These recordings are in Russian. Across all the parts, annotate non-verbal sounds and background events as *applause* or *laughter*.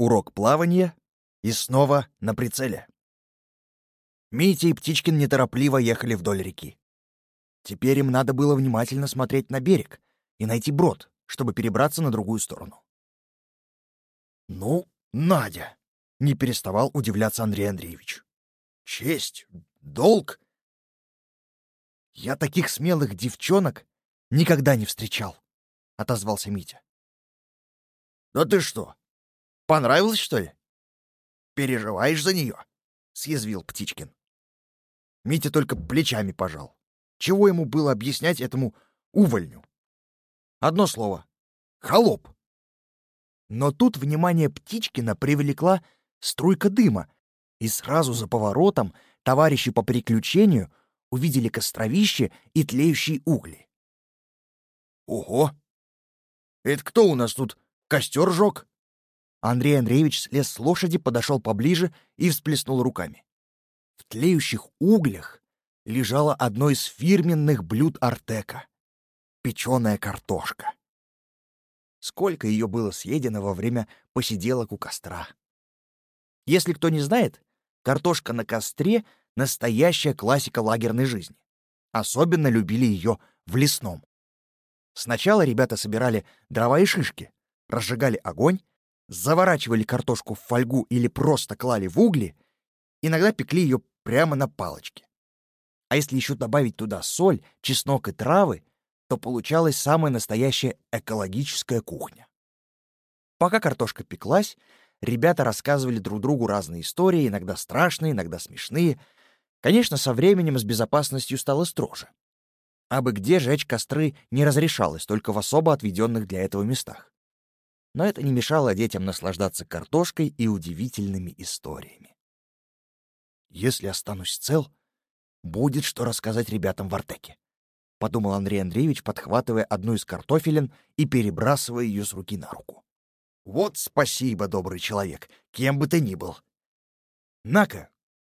Урок плавания и снова на прицеле. Митя и Птичкин неторопливо ехали вдоль реки. Теперь им надо было внимательно смотреть на берег и найти брод, чтобы перебраться на другую сторону. «Ну, Надя!» — не переставал удивляться Андрей Андреевич. «Честь, долг!» «Я таких смелых девчонок никогда не встречал», — отозвался Митя. «Да ты что, Понравилось, что ли? Переживаешь за нее? съязвил Птичкин. Митя только плечами пожал. Чего ему было объяснять этому увольню? Одно слово — холоп. Но тут внимание Птичкина привлекла струйка дыма, и сразу за поворотом товарищи по приключению увидели костровище и тлеющие угли. «Ого! Это кто у нас тут костер жег?» Андрей Андреевич слез с лошади, подошел поближе и всплеснул руками. В тлеющих углях лежало одно из фирменных блюд Артека — печеная картошка. Сколько ее было съедено во время посиделок у костра. Если кто не знает, картошка на костре — настоящая классика лагерной жизни. Особенно любили ее в лесном. Сначала ребята собирали дрова и шишки, разжигали огонь, заворачивали картошку в фольгу или просто клали в угли, иногда пекли ее прямо на палочке. А если еще добавить туда соль, чеснок и травы, то получалась самая настоящая экологическая кухня. Пока картошка пеклась, ребята рассказывали друг другу разные истории, иногда страшные, иногда смешные. Конечно, со временем с безопасностью стало строже. Абы где жечь костры не разрешалось, только в особо отведенных для этого местах но это не мешало детям наслаждаться картошкой и удивительными историями. «Если останусь цел, будет что рассказать ребятам в Артеке», — подумал Андрей Андреевич, подхватывая одну из картофелин и перебрасывая ее с руки на руку. «Вот спасибо, добрый человек, кем бы ты ни был!» «На-ка,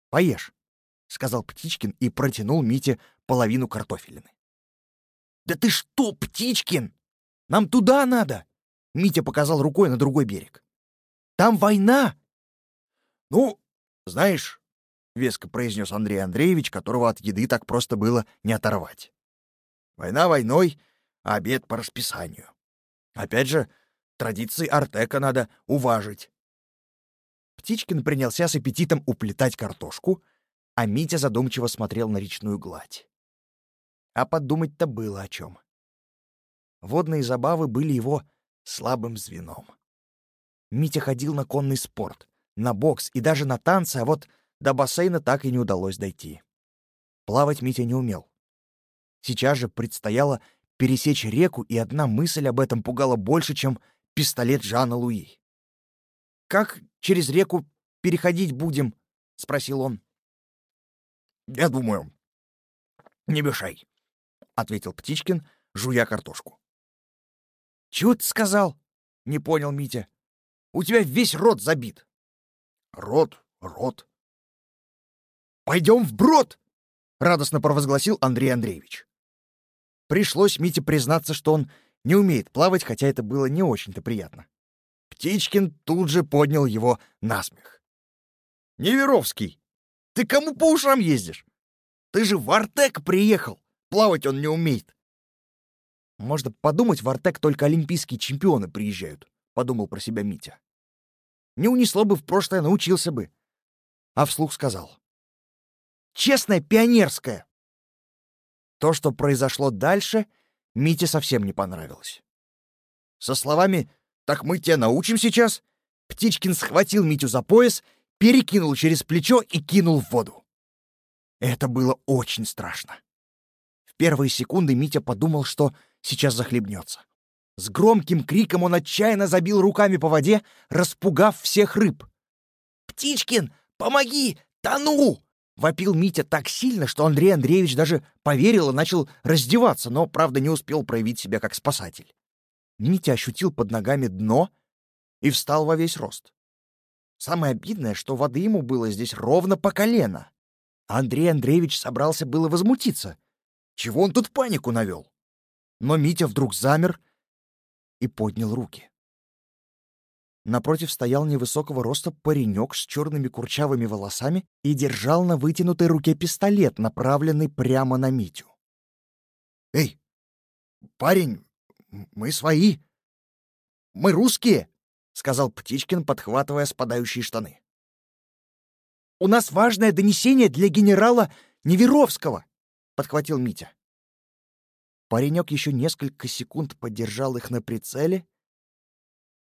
поешь», — сказал Птичкин и протянул Мите половину картофелины. «Да ты что, Птичкин? Нам туда надо!» Митя показал рукой на другой берег. «Там война!» «Ну, знаешь», — веско произнес Андрей Андреевич, которого от еды так просто было не оторвать. «Война войной, а обед по расписанию. Опять же, традиции Артека надо уважить». Птичкин принялся с аппетитом уплетать картошку, а Митя задумчиво смотрел на речную гладь. А подумать-то было о чем. Водные забавы были его слабым звеном. Митя ходил на конный спорт, на бокс и даже на танцы, а вот до бассейна так и не удалось дойти. Плавать Митя не умел. Сейчас же предстояло пересечь реку, и одна мысль об этом пугала больше, чем пистолет Жана Луи. «Как через реку переходить будем?» — спросил он. «Я думаю, не мешай», — ответил Птичкин, жуя картошку. «Чего ты сказал?» — не понял Митя. «У тебя весь рот забит». «Рот, рот». «Пойдем в брод!» — радостно провозгласил Андрей Андреевич. Пришлось Мите признаться, что он не умеет плавать, хотя это было не очень-то приятно. Птичкин тут же поднял его на смех. «Неверовский, ты кому по ушам ездишь? Ты же в Артек приехал, плавать он не умеет. Можно подумать, в Артек только олимпийские чемпионы приезжают, подумал про себя Митя. Не унесло бы в прошлое, научился бы. А вслух сказал. Честная пионерская. То, что произошло дальше, Мите совсем не понравилось. Со словами «Так мы тебя научим сейчас», Птичкин схватил Митю за пояс, перекинул через плечо и кинул в воду. Это было очень страшно. В первые секунды Митя подумал, что сейчас захлебнется. С громким криком он отчаянно забил руками по воде, распугав всех рыб. «Птичкин, помоги! Тону!» Вопил Митя так сильно, что Андрей Андреевич даже поверил и начал раздеваться, но, правда, не успел проявить себя как спасатель. Митя ощутил под ногами дно и встал во весь рост. Самое обидное, что воды ему было здесь ровно по колено. Андрей Андреевич собрался было возмутиться. Чего он тут панику навел? Но Митя вдруг замер и поднял руки. напротив стоял невысокого роста паренек с черными курчавыми волосами и держал на вытянутой руке пистолет, направленный прямо на Митю. «Эй, парень, мы свои! Мы русские!» — сказал Птичкин, подхватывая спадающие штаны. «У нас важное донесение для генерала Неверовского!» — подхватил Митя. Паренек еще несколько секунд подержал их на прицеле,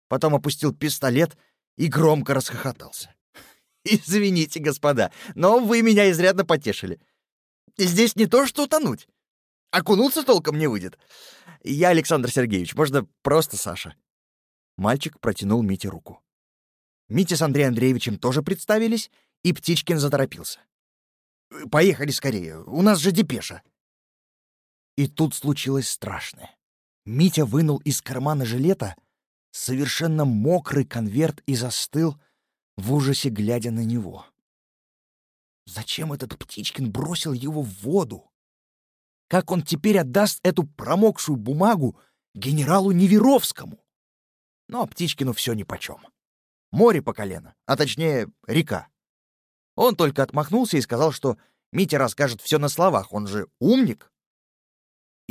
потом опустил пистолет и громко расхохотался. *laughs* «Извините, господа, но вы меня изрядно потешили. Здесь не то что утонуть. Окунуться толком не выйдет. Я Александр Сергеевич, можно просто Саша». Мальчик протянул Мите руку. Митя с Андреем Андреевичем тоже представились, и Птичкин заторопился. «Поехали скорее, у нас же депеша». И тут случилось страшное. Митя вынул из кармана жилета совершенно мокрый конверт и застыл, в ужасе глядя на него. Зачем этот Птичкин бросил его в воду? Как он теперь отдаст эту промокшую бумагу генералу Неверовскому? Но Птичкину все нипочем. Море по колено, а точнее река. Он только отмахнулся и сказал, что Митя расскажет все на словах, он же умник.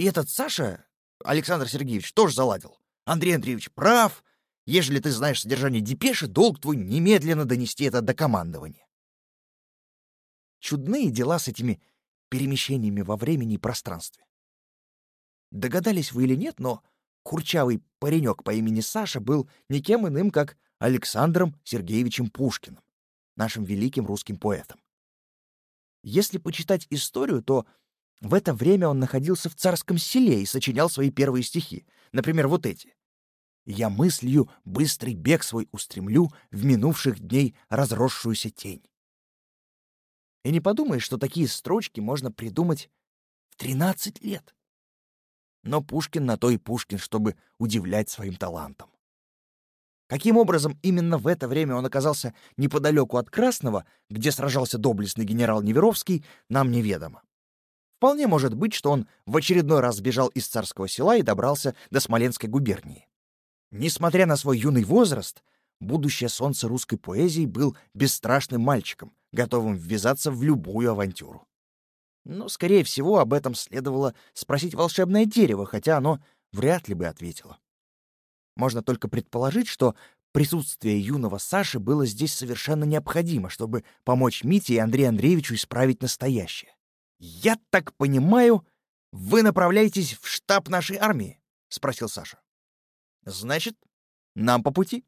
И этот Саша, Александр Сергеевич, тоже заладил. Андрей Андреевич прав. Ежели ты знаешь содержание депеши, долг твой немедленно донести это до командования. Чудные дела с этими перемещениями во времени и пространстве. Догадались вы или нет, но курчавый паренек по имени Саша был никем иным, как Александром Сергеевичем Пушкиным, нашим великим русским поэтом. Если почитать историю, то в это время он находился в царском селе и сочинял свои первые стихи, например, вот эти. «Я мыслью быстрый бег свой устремлю в минувших дней разросшуюся тень». И не подумаешь, что такие строчки можно придумать в 13 лет. Но Пушкин на то и Пушкин, чтобы удивлять своим талантом. Каким образом именно в это время он оказался неподалеку от Красного, где сражался доблестный генерал Неверовский, нам неведомо. Вполне может быть, что он в очередной раз сбежал из царского села и добрался до Смоленской губернии. Несмотря на свой юный возраст, будущее солнце русской поэзии был бесстрашным мальчиком, готовым ввязаться в любую авантюру. Но, скорее всего, об этом следовало спросить волшебное дерево, хотя оно вряд ли бы ответило. Можно только предположить, что присутствие юного Саши было здесь совершенно необходимо, чтобы помочь Мите и Андрею Андреевичу исправить настоящее. «Я так понимаю, вы направляетесь в штаб нашей армии?» — спросил Саша. «Значит, нам по пути».